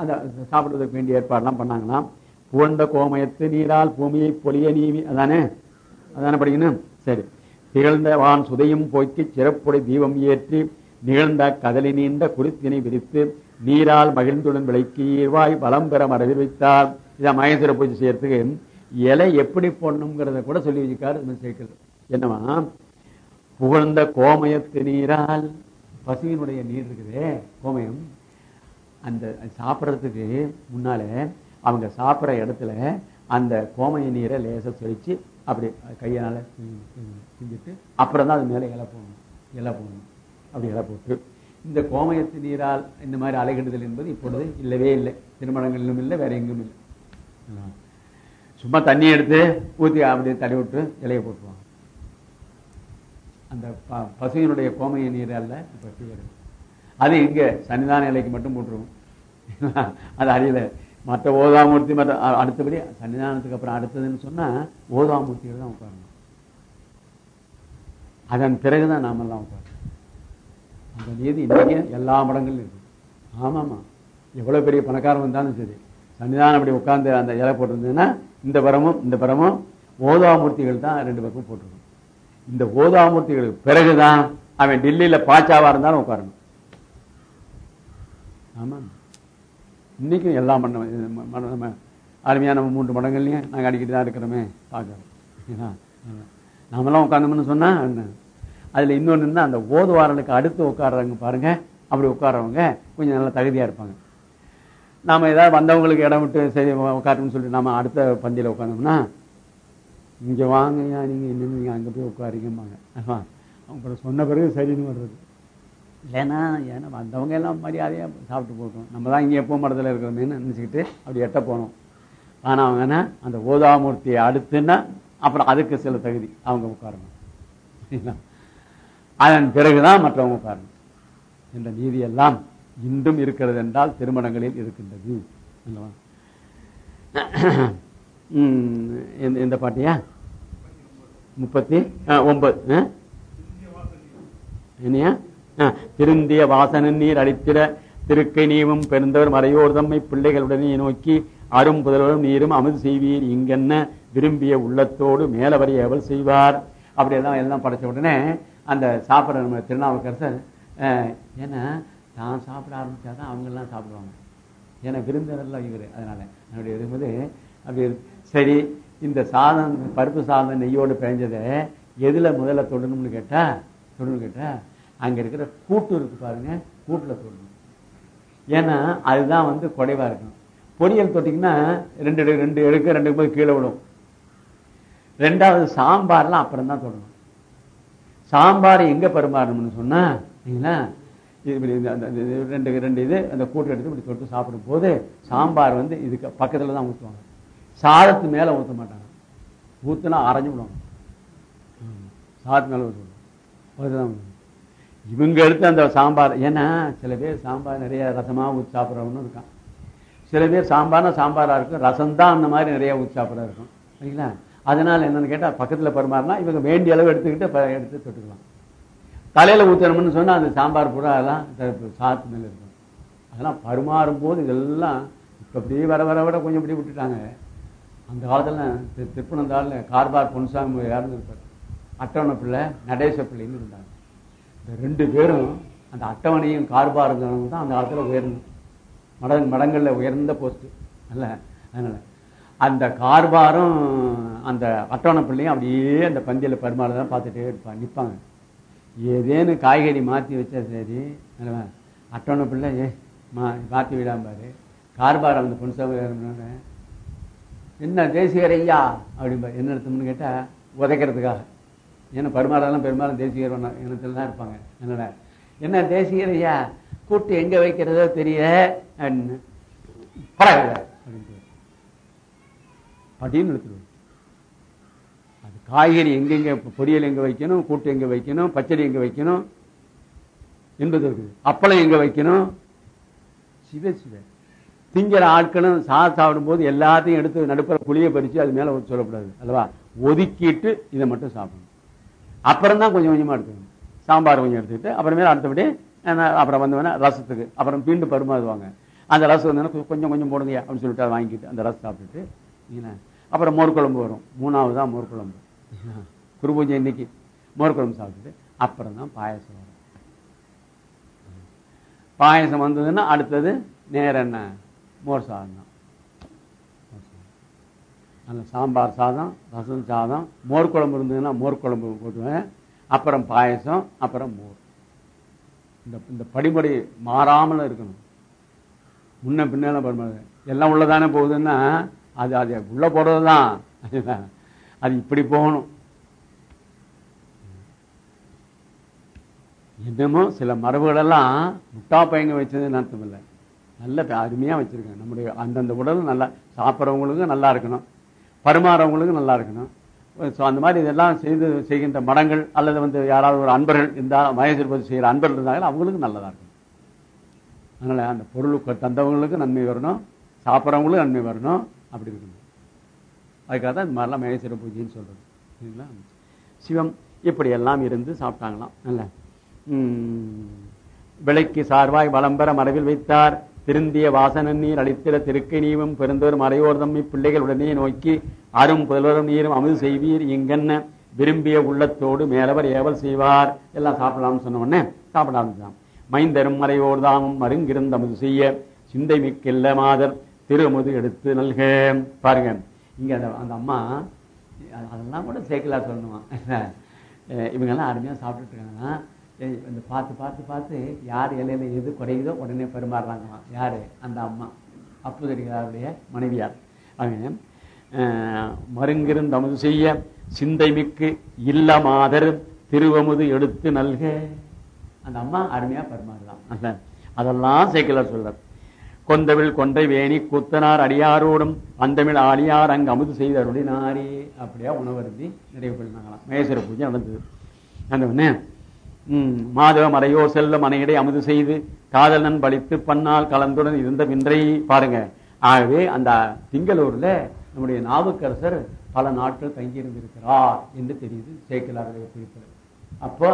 அந்த சாப்பிடுறதுக்கு வேண்டிய ஏற்பாடுலாம் பண்ணாங்கன்னா புகழ்ந்த கோமயத்து நீரால் பூமியை பொலிய நீவி அதானே? அதானே படிக்கணும்? சரி. திகழ்ந்த வான் சுதையும் போக்கி சிறப்புடை தீபம் ஏற்றி நிகழ்ந்த கதலி நீண்ட குருத்தினை விரித்து நீரால் மகிழ்ந்துடன் விளக்கி ஈர்வாய் பலம் பெற மரபில் வைத்தார். இதை மகேஸ்வர பூஜை செய்யறதுக்கு இலை எப்படி போடணுங்கிறத கூட சொல்லி வச்சுக்காரு இந்த சேர்க்கிறது என்னவா? புகழ்ந்த கோமயத்து நீரால் பசுவினுடைய நீர் இருக்குதே கோமயம். அந்த சாப்பிட்றதுக்கு முன்னால அவங்க சாப்பிட்ற இடத்துல அந்த கோமைய நீரை லேசை தெளிச்சு அப்படி கையால் செஞ்சுட்டு அப்புறம் தான் அது மேலே இலை போகணும் இலை போகணும் அப்படி இலை போட்டு இந்த கோமயத்து நீரால் இந்த மாதிரி அலைகிடுதல் என்பது இப்பொழுது இல்லவே இல்லை. திருமணங்களிலும் இல்லை வேற எங்கும் இல்லை. சும்மா தண்ணி எடுத்து ஊற்றி அப்படியே தடவி விட்டு இலையை போட்டுருவாங்க. அந்த ப- பசுவினுடைய கோமைய நீரால் இப்போ அது இங்க சன்னிதான இலைக்கு மட்டும் போட்டுருவோம். அது அறியல மற்ற ஓதாமூர்த்தி மற்ற அடுத்தபடி சன்னிதானத்துக்கு அப்புறம் அடுத்ததுன்னு சொன்னா ஓதாமூர்த்திகள் தான் உட்காரணும். அதன் பிறகுதான் நாமெல்லாம் உட்காரணும். அந்த நீதி இன்னைக்கு எல்லா மடங்களும் இருக்கு. ஆமாமா. எவ்வளவு பெரிய பணக்காரன் வந்தாலும் சரி சன்னிதானம் அப்படி உட்கார்ந்து அந்த இலை போட்டிருந்ததுன்னா இந்த பரமும் இந்த பரமும் ஓதாமூர்த்திகள் தான் ரெண்டு பக்கம் போட்டிருக்கும் இந்த ஓதாமூர்த்திகளுக்கு பிறகுதான் அவன் டெல்லியில பாச்சாவா இருந்தாலும் உட்காரணும். ஆமாம் இன்றைக்கும் எல்லாம் பண்ண அருமையான நம்ம மூன்று மடங்கள்லையும் நாங்கள் அடிக்கடி தான் இருக்கிறோமே பார்க்குறோம் ஏன்னா, நாமெல்லாம் உட்காந்தோம்னு சொன்னால் என்ன? அதில் இன்னொன்று என்ன? அந்த ஓதுவாரலுக்கு அடுத்து உட்கார்றாங்க பாருங்கள் அப்படி உட்காடுறவங்க கொஞ்சம் நல்லா தகுதியாக இருப்பாங்க. நாம் ஏதாவது வந்தவங்களுக்கு இடம் விட்டு சரி உட்காருன்னு சொல்லிட்டு நாம் அடுத்த பந்தியில் உட்காந்தோம்னா இங்கே வாங்கய்யா நீங்கள் இன்னும் நீங்கள் அங்கே போய் உட்காருங்கம்பாங்க. ஆமா. அப்புறம் சொன்ன பிறகு சரின்னு வர்றது. இல்லைன்னா ஏன்னா வந்தவங்க எல்லாம் மரியாதையாக சாப்பிட்டு போட்டோம் நம்ம தான் இங்கே எப்போ மடத்தில் இருக்கிறோமேன்னு நினச்சிக்கிட்டு அப்படி எட்ட போனோம். ஆனால் அவங்க என்ன அந்த ஓதாமூர்த்தியை அடுத்துன்னா அப்புறம் அதுக்கு சில தகுதி. அவங்க உட்காரணும். சரிங்களா? அதன் பிறகுதான் மற்றவங்க உட்காரணும். என்ற நீதி எல்லாம் இன்றும் இருக்கிறது என்றால் திருமணங்களில் இருக்கின்றது. அல்லவா? ம், எந்த- பாட்டியா? முப்பத்தி ஒன்பது ஆ? என்னையா? திருந்திய வாசன நீர் அளித்திட திருக்கை நீவும் பெருந்தவர் மறையோர் தம்மை பிள்ளைகளுடனே நோக்கி அரும் புதல்வரும் நீரும் அமுது செய்வீர். இங்கென்ன விரும்பிய உள்ளத்தோடு மேலவரை அவள் செய்வார். அப்படி எல்லாம் எல்லாம் படைச்ச உடனே அந்த சாப்பிட்ற நம்ம திருநாவுக்கரசர் ஏன்னா தான் சாப்பிட ஆரம்பித்தாதான் அவங்கெல்லாம் சாப்பிடுவாங்க. ஏன்னா விருந்தினர்லாம் இவர் அதனால. அப்படி இருக்கும்போது அப்படி சரி இந்த சாதம் பருப்பு சாதம் நெய்யோடு பிழைஞ்சதை எதில் முதல்ல தொடணும்னு கேட்டால் தொடணும்னு கேட்டால் அங்க இருக்கிற கூட்டு இருக்கு பாருங்க கூட்டுல தொடணும் ஏன்னா அதுதான் வந்து குறைவா இருக்கும் பொரியல் தொட்டிங்கன்னா ரெண்டு ரெண்டு எடுக்க ரெண்டு போய் கீழே விடும் ரெண்டாவது சாம்பார்லாம் அப்புறம் தான் தொடணும் சாம்பார் எங்க பரிமாறணும்னு சொன்னா சரிங்களா இது இப்படி இந்த- அந்த- ரெண்டு ரெண்டு இது அந்த கூட்டு எடுத்து இப்படி தொட்டு சாப்பிடும் போது சாம்பார் வந்து இதுக்கு பக்கத்துல தான் ஊற்றுவாங்க சாதத்து மேல ஊற்ற மாட்டாங்க. ஊத்துனா அரைஞ்சு விடுவாங்க. சாதத்து மேல ஊற்றுவாங்க அதுதான் இவங்க எடுத்து அந்த சாம்பார் ஏன்னா சில பேர் சாம்பார் நிறைய ரசமாக ஊற்றி சாப்பிட்றவனும் இருக்கான். சில பேர் சாம்பார்னா சாம்பாராக இருக்கும் ரசம் தான் அந்த மாதிரி நிறைய ஊற்றி சாப்பிட்றா இருக்கும். சரிங்களா? அதனால் என்னென்னு கேட்டால் பக்கத்தில் பருமாறினா இவங்க வேண்டிய அளவு எடுத்துக்கிட்டு எடுத்து தொட்டுக்கலாம். தலையில் ஊற்றணும்னு சொன்னால் அந்த சாம்பார் பூரா அதெல்லாம் சாத்து மேலே இருக்கும். அதெல்லாம் பருமாறும் போது இதெல்லாம் இப்போ அப்படியே வர வர விட கொஞ்சம் இப்படி விட்டுட்டாங்க. அந்த காலத்தில் தி- கார்பார் பொன்சாமி யாருன்னு இருப்பார் அட்டவணை பிள்ளை நடேச பிள்ளைன்னு இருந்தாங்க இந்த ரெண்டு பேரும் அந்த அட்டவணையும் கார்பார் தான் அந்த காலத்தில் உயர்ந்தோம் மட மடங்களில் உயர்ந்த போஸ்ட் அல்ல அதனால. அந்த கார்பாரும் அந்த அட்டவணை பிள்ளையும் அப்படியே அந்த பந்தியில பரிமாறதான் பார்த்துட்டே இருப்பாங்க நிற்பாங்க ஏதேன்னு காய்கறி மாற்றி வச்சா சரி அல்லவா? அட்டவணை பிள்ளை ஏ மா மாற்றி விடாம பாரு. கார்பார் அந்த பொன்சாமி என்ன தேசிகர் ஐயா? அப்படிம்பார். என்ன அர்த்தம்னு கேட்டால் உதைக்கிறதுக்காக. ஏன்னா பரிமாறெல்லாம் பெரும்பாலும் தேசியர் இனத்தில் தான் இருப்பாங்க. என்னடா? என்ன தேசியர் ஐயா கூட்டு எங்க வைக்கிறதோ தெரிய அப்படின்னு பரவாயில்ல அப்படின்னு எடுத்துருவோம் அது காய்கறி எங்கெங்க பொரியல் எங்க வைக்கணும் கூட்டு எங்க வைக்கணும் பச்சடி எங்க வைக்கணும்? என்பது இருக்குது. அப்பளம் எங்க வைக்கணும்? சிவ சிவ. திங்கிற ஆட்களும் சாதம் சாப்பிடும்போது எல்லாத்தையும் எடுத்து நடுப்புற புளியை பறிச்சு அது மேல சொல்லக்கூடாது. அல்லவா? ஒதுக்கிட்டு இதை மட்டும் சாப்பிடணும். அப்புறம் தான் கொஞ்சம் கொஞ்சமாக எடுத்துக்கணும். சாம்பார் கொஞ்சம் எடுத்துக்கிட்டு அப்புறமேல அடுத்தபடி அப்புறம் வந்தவொடனே ரசத்துக்கு அப்புறம் மீண்டும் பரிமாறுவாங்க அந்த ரசம் வந்து கொஞ்சம் கொஞ்சம் போடுங்க அப்படின்னு சொல்லிட்டு அதை வாங்கிட்டு அந்த ரசம் சாப்பிட்டுட்டு அப்புறம் மோர் குழம்பு வரும். மூணாவது தான் மோர் குழம்பு. குரு பூஜை இன்னைக்கு. மோர் குழம்பு சாப்பிட்டுட்டு அப்புறம் தான் பாயசம் வரும். பாயசம் வந்ததுன்னா அடுத்தது நேர என்ன? மோர் சாதம் அந்த சாம்பார் சாதம் ரசம் சாதம் மோர் குழம்பு இருந்ததுன்னா மோர் குழம்பு போட்டுவேன். அப்புறம் பாயசம் அப்புறம் மோர். இந்த இந்த படிப்படி மாறாமல் இருக்கணும். முன்ன பின்னால பரிமாறு எல்லாம் உள்ளதானே போகுதுன்னா அது அது உள்ள போடுறது தான் அது இப்படி போகணும். இன்னமும் சில மரபுகளெல்லாம் முட்டா பையங்க வச்சதுன்னு அர்த்தம் இல்லை நல்ல அருமையாக வச்சுருக்கேன் நம்முடைய அந்தந்த உடல் நல்லா சாப்பிட்றவங்களுக்கும் நல்லா இருக்கணும். பரிமாறவங்களுக்கும் நல்லா இருக்கணும். ஸோ அந்த மாதிரி இதெல்லாம் செய்து செய்கின்ற மடங்கள் அல்லது வந்து யாராவது ஒரு அன்பர்கள் இருந்தால் மகேஸ்வரபதி செய்கிற அன்பர்கள் இருந்தாலும் அவங்களுக்கும் நல்லதாக இருக்கும் அதனால் அந்த பொருளுக்கு தந்தவங்களுக்கும் நன்மை வரணும். சாப்பிட்றவங்களுக்கும் நன்மை வரணும். அப்படி இருக்கணும். அதுக்காக தான் இந்த மாதிரிலாம் மகேஸ்வர பூஜைன்னு சொல்கிறது சரிங்களா? சிவம் இப்படியெல்லாம் இருந்து சாப்பிட்டாங்களாம். நல்ல விலைக்கு சார்வாய் வளம்பெற மரபில் வைத்தார். திருந்திய வாசன நீர் அளித்திட திருக்கை நீவும் பெருந்தோர் மறையோர் தம்மை பிள்ளைகளுடனே நோக்கி அரும் புதல்வரும் நீரும் அமுது செய்வீர் இங்கென்ன விரும்பிய உள்ளத்தோடு மேலவர் ஏவல் செய்வார். எல்லாம் சாப்பிடலாம்னு சொன்ன உடனே சாப்பிட ஆரம்பிச்சான் மைந்தரும் மறையோர் தாமும் மருங்கிருந்த அமுது செய்ய சிந்தை மிக்கில்ல மாதர் திருமுது எடுத்து நல்க பாருங்க. இங்க அந்த அந்த அம்மா அதெல்லாம் கூட சேர்க்கலா சொல்லணுமா இவங்கெல்லாம் அருமையாக சாப்பிட்டுட்டு இருக்காங்கன்னா இந்த பார்த்து பார்த்து பார்த்து யார் இலையில எது குறையுதோ உடனே பரிமாறுறாங்களாம் யாரு? அந்த அம்மா. அப்புதடிகளாருடைய மனைவியார். அவங்க மருங்கிருந்தமுது செய்ய சிந்தை மிக்கு இல்ல மாதர் திருவமுது எடுத்து நல்க. அந்த அம்மா அருமையா பரிமாறுதான் அதெல்லாம் சேக்கலர் சொல்றார். கொந்தவில் கொன்றை வேணி கூத்தனார் அடியாரோடும் அந்தமிழ் ஆடியார் அங்கு அமுது செய்த அருளினாரே. அப்படியா உணவருந்தி நிறைவு பண்ணாங்களாம் மகேஸ்வர பூஜை நடந்தது. அந்த உடனே மாதவ மறையோ செல்ல மனையிடை அமுது செய்து காதலன் பழித்து பன்னால் கலந்துடன் இருந்த வின்றை பாருங்க. ஆகவே அந்த திங்களூர்ல நம்முடைய நாவுக்கரசர் பல நாட்கள் தங்கியிருந்திருக்கிறார் என்று தெரியுது சேக்கலாருடைய குறிப்பில். அப்போ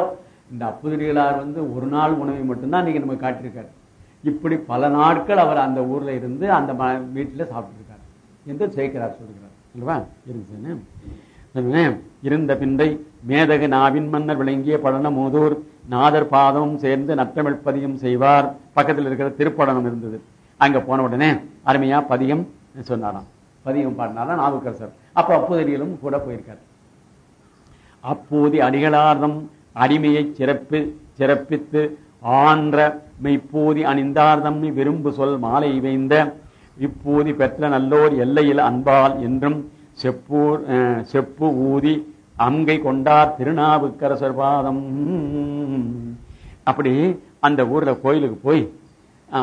இந்த அப்புதிரிகளார் வந்து ஒரு நாள் உணவை மட்டும்தான் இன்னைக்கு நம்ம காட்டியிருக்காரு. இப்படி பல நாட்கள் அவர் அந்த ஊரில் இருந்து அந்த வீட்டில் சாப்பிட்டுருக்காரு என்று சேக்கலார் சொல்கிறார். இல்லவா? இருக்குன்னு இருந்த பின்றை மேதகு நாவின் மன்னர் விளங்கிய படனமோதூர் நாதர் பாதமும் சேர்ந்து நற்றமிழ் பதியம் செய்வார். பக்கத்தில் இருக்கிற திருப்படனம் இருந்தது. அங்க போன உடனே அருமையா பதியம் சொன்னாராம். பதியம் பாடினாராம் நாவுக்கரசர். அப்ப அப்போதரியிலும் கூட போயிருக்கார். அப்போது அடிகளார்தம் அடிமையை சிறப்பு சிறப்பித்து ஆன்ற மெய்ப்போதி அணிந்தார்தம் விரும்பு சொல் மாலை வைந்த இப்போதி பெற்ற நல்லோர் எல்லையில் அன்பால் என்றும் செப்பூர் செப்பு ஊதி அங்கை கொண்டார் திருநாவுக்கரசர் பாதம். அப்படி அந்த ஊர்ல கோயிலுக்கு போய்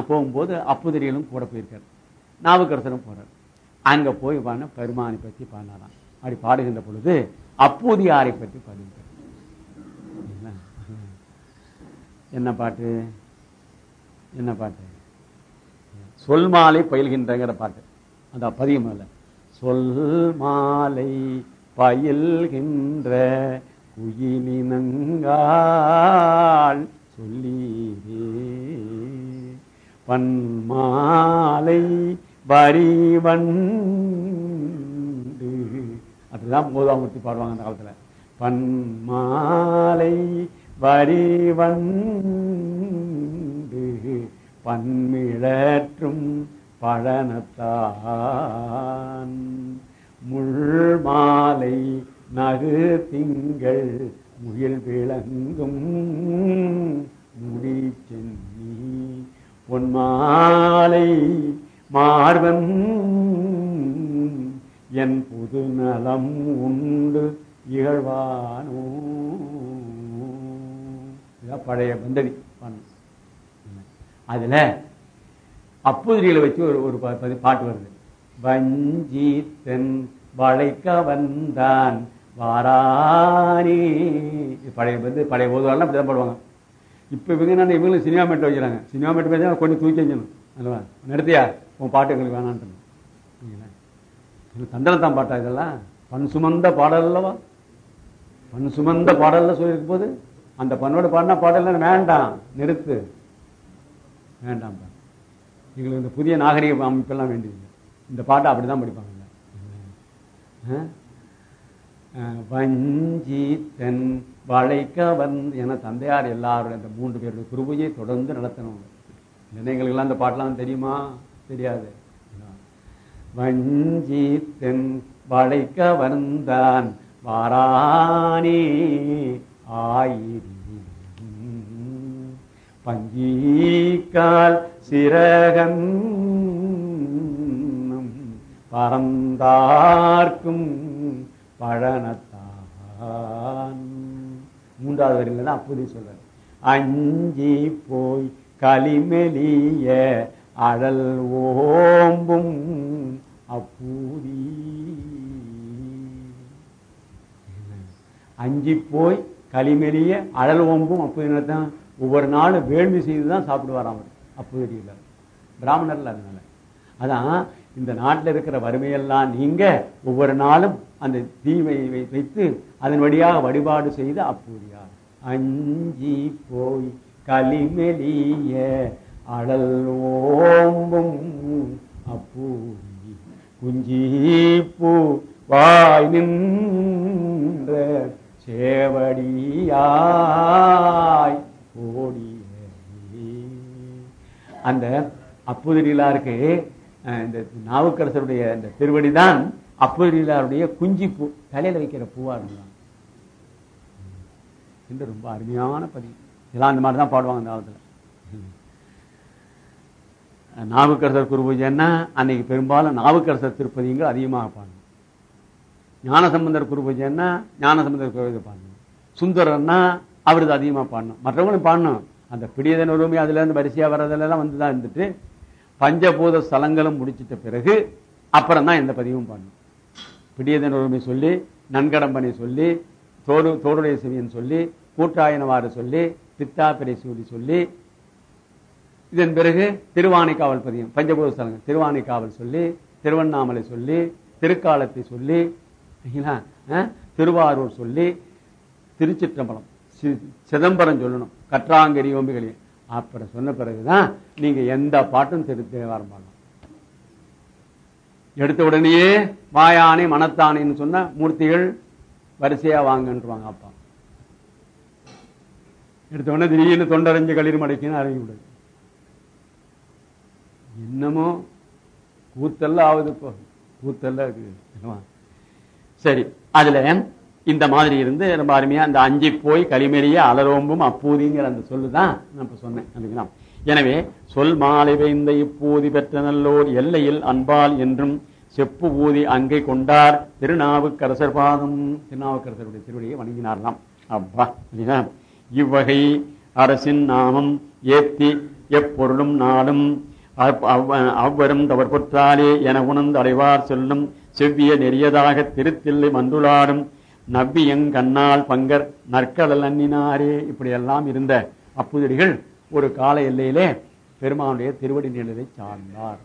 போகும்போது அப்புதிரிகளும் கூட போயிருக்காரு. நாவுக்கரசரும் போறார். அங்க போய் பாடின பெருமானை பற்றி பாடினாராம். அப்படி பாடுகின்ற பொழுது அப்பூதியாரை பற்றி பாடுகிறார் என்ன? பாட்டு? என்ன பாட்டு? சொல் மாலை பயில்கின்றங்கிற பாட்டு. அந்த பதியம் இல்லை சொல் மாலை பயில்கின்ற குயிலினங்கால் சொல்லீரே பன்மாலை வரிவண்டு. அப்படிதான் மூதாமூர்த்தி பாடுவாங்க அந்த காலத்தில். பன்மாலை வரிவண்டு. பன்மிழற்றும் பழனத்தான். முள்மாலை நகு திங்கள் முயல் விளங்கும் முடி சென்னி பொன்மாலை மார்வன் என் புது நலம் உண்டு இகழ்வானோ. பழைய பந்தடி பண்ண அதில் அப்புதிரிகளை வச்சு ஒரு ஒரு பாட்டு வருது. வஞ்சித்தன் வளைக்க வந்தான் வாராணி பழைய வந்து பழைய ஓதுவாரெல்லாம் அப்படிதான் பாடுவாங்க. இப்போ இவங்க என்ன இவங்களும் சினிமா மேட்டு வைக்கிறாங்க சினிமா மேட்டு வச்சா கொஞ்சம் தூக்கி வைக்கணும் அல்லவா நிறுத்தியா? உன் பாட்டு எங்களுக்கு வேணான்ட்டு தண்டனை தான் பாட்டா இதெல்லாம்? பண் சுமந்த பாடல் அல்லவா பண் சுமந்த பாடல்ல சொல்லியிருக்கும் போது அந்த பண்ணோட பாடினா பாடல் வேண்டாம். நிறுத்து. வேண்டாம் எங்களுக்கு இந்த புதிய நாகரிக அமைப்பெல்லாம் வேண்டியதில்லை இந்த பாட்டை அப்படிதான் படிப்பாங்க. ஆ? ஆ, வளைக்க என தந்தையார் எல்லாருடைய அந்த மூன்று பேருடைய குருபூஜையை தொடர்ந்து நடத்தணும். இல்லைன்னா எங்களுக்கெல்லாம் அந்த பாட்டெல்லாம் தெரியுமா? தெரியாது. வஞ்சித்தன் தென் வளைக்க வந்தான் வாராணி ஆயிரி. பஞ்சீக்கால் சிறகன் பறந்தார்க்கும் பழனத்தான். மூன்றாவது வரையில தான் அப்போதே சொல்றாரு. அஞ்சி போய் களிமெலிய அழல் ஓம்பும் அப்பூதி. அஞ்சி போய் களிமெலிய அழல் ஓம்பும் அப்போ தான் ஒவ்வொரு நாளும் வேள்வி செய்து தான் சாப்பிடுவாராம் அவர். அப்பூதியில் பிராமணர்ல அதனால. அதான் இந்த நாட்டில் இருக்கிற வறுமையெல்லாம் நீங்க ஒவ்வொரு நாளும் அந்த தீவை வை- வைத்து அதன் வழியாக வழிபாடு செய்து அப்பூரியார் அஞ்சி போய் களிமெலிய அழல் ஓம்பும் அப்பூரி குஞ்சி பூ வாய் நின்ற சேவடியாய். அந்த அப்புதிரிலாருக்கு இந்த நாவுக்கரசருடைய இந்த திருவடி தான் அப்புதிரிலாருடைய குஞ்சி பூ தலையில வைக்கிற பூவா இருந்தான். என்று ரொம்ப அருமையான பதிவு. இதெல்லாம் அந்த மாதிரி தான் பாடுவாங்க அந்த காலத்துல. நாவுக்கரசர் குருபூஜைன்னா அன்னைக்கு பெரும்பாலும் நாவுக்கரசர் திருப்பதிங்கள் அதிகமாக பாடணும். ஞானசம்பந்தர் குருபூஜைன்னா ஞானசம்பந்தர் குருபூஜை பாடணும். சுந்தரர்னா அவரது அதிகமாக பாடணும். மற்றவங்களும் பாடணும். அந்த பிடியதன் உரிமை அதுலேருந்து வரிசையாக வர்றதுலாம் வந்து தான் இருந்துட்டு பஞ்சபூத ஸ்தலங்களும் முடிச்சிட்ட பிறகு அப்புறம் தான் எந்த பதிவும் பண்ணும் பிடியதன் உரிமை சொல்லி நன்கடம்பனை சொல்லி தோடு தோடுடைய சிவியன் சொல்லி கூட்டாயனவாறு சொல்லி பித்தா சூடி சொல்லி இதன் பிறகு திருவானைக்காவல் பதியம் பஞ்சபூத ஸ்தலங்கள் திருவானைக்காவல் சொல்லி திருவண்ணாமலை சொல்லி திருக்காலத்தை சொல்லி திருவாரூர் சொல்லி திருச்சிற்றம்பலம். சிதம்பரம் சொல்லணும். கற்றாங்கரி ஓம்பிகளி அப்புறம் சொன்ன பிறகுதான் நீங்க எந்த பாட்டும் திரு தேவாரம் எடுத்த உடனேயே வாயானை மனத்தானைன்னு சொன்ன மூர்த்திகள் வரிசையா வாங்கன்றுவாங்க அப்பா. எடுத்த உடனே திடீர்னு தொண்டரைஞ்சு களிர் மடைக்குன்னு அறிய விடுது. என்னமோ கூத்தல்ல ஆகுது இப்போ கூத்தல்ல இருக்கு சரி அதுல இந்த மாதிரி இருந்து ரொம்ப அருமையா அந்த அஞ்சு போய் களிமெறிய அலரோம்பும் அப்பூதிங்கிற அந்த சொல்லுதான் நான் சொன்னேன். எனவே சொல் மாலை வைந்த இப்பூதி பெற்ற நல்லோர் எல்லையில் அன்பால் என்றும் செப்பு ஊதி அங்கே கொண்டார் திருநாவுக்கரசர் பாதம். திருநாவுக்கரசருடைய திருவடியை வணங்கினார்லாம். அப்பா இல்லையா? இவ்வகை அரசின் நாமம் ஏத்தி எப்பொருளும் நாடும் அவ்வரும் தவற்பொற்றாலே என உணர்ந்து அடைவார் சொல்லும் செவ்விய நெறியதாக திருத்தில்லை மந்துளாடும் நவ்வியங் கண்ணால் பங்கர் நற்கடல் அண்ணினாரே இப்படியெல்லாம் இருந்த அப்புதடிகள் ஒரு கால எல்லையிலே பெருமானுடைய திருவடி நிழலை சார்ந்தார்.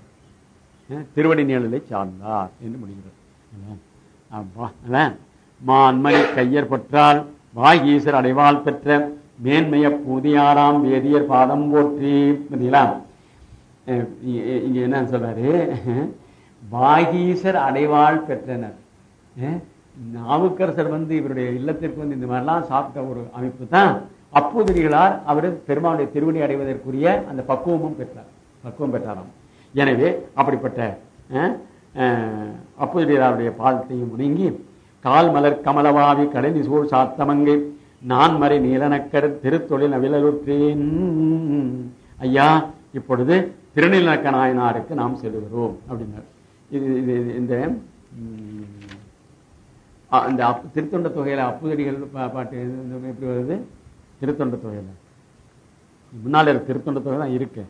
திருவடி நிழலை சார்ந்தார் என்று முடிகிறது. அப்பா, மான்மணி கையர் பற்றால் வாகீசர் அடைவாள் பெற்ற மேன்மைய பூதியாராம் வேதியர் பாதம் போற்றி பார்த்தீங்களா? இங்க என்ன சொல்றாரு? வாகீசர் அடைவாள் பெற்றனர். நாவுக்கரசர் வந்து இவருடைய இல்லத்திற்கு வந்து இந்த மாதிரிலாம் சாப்பிட்ட ஒரு அமைப்பு தான். அப்போதிரிகளார் அவர் பெருமானுடைய திருவினை அடைவதற்குரிய அந்த பக்குவமும் பெற்றார். பக்குவம் பெற்றாராம். எனவே அப்படிப்பட்ட அப்போதிரிகளாருடைய பாதத்தையும் முணங்கி கால் மலர் கமலவாவி கடலி சூழ் சாத்தமங்கை நான் மறை நீலனக்கர் திருத்தொழில் அவிழலுற்றேன் ஐயா இப்பொழுது திருநீலக்க நாயனாருக்கு நாம் செல்கிறோம் அப்படின்னார். இது இது இது- இந்த அந்த திருத்தொண்ட தொகையில அப்புதடிகள் பா- பாட்டு எப்படி வருது? திருத்தொண்ட தொகையில. முன்னால் இருக்க திருத்தொண்ட தொகை தான் இருக்கு